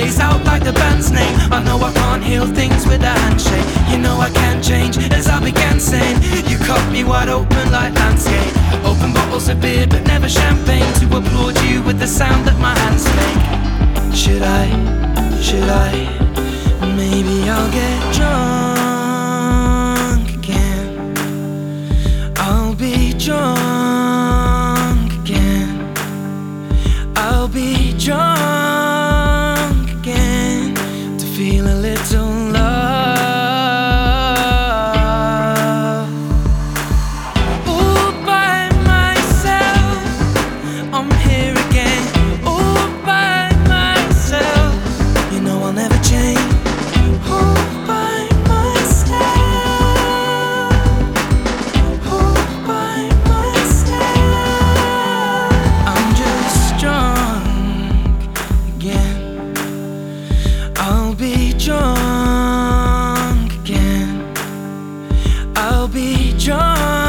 Plays out like the band's name. I know I can't heal things with a handshake. You know I can't change as I began saying. You cut me wide open like landscape. Open bottles of beer, but never champagne to applaud you with the sound that my hands make. Should I? Should I? Maybe I'll get drunk again. I'll be drunk I'm here again, all by myself. You know I'll never change. All by myself. All by myself. I'm just drunk again. I'll be drunk again. I'll be drunk.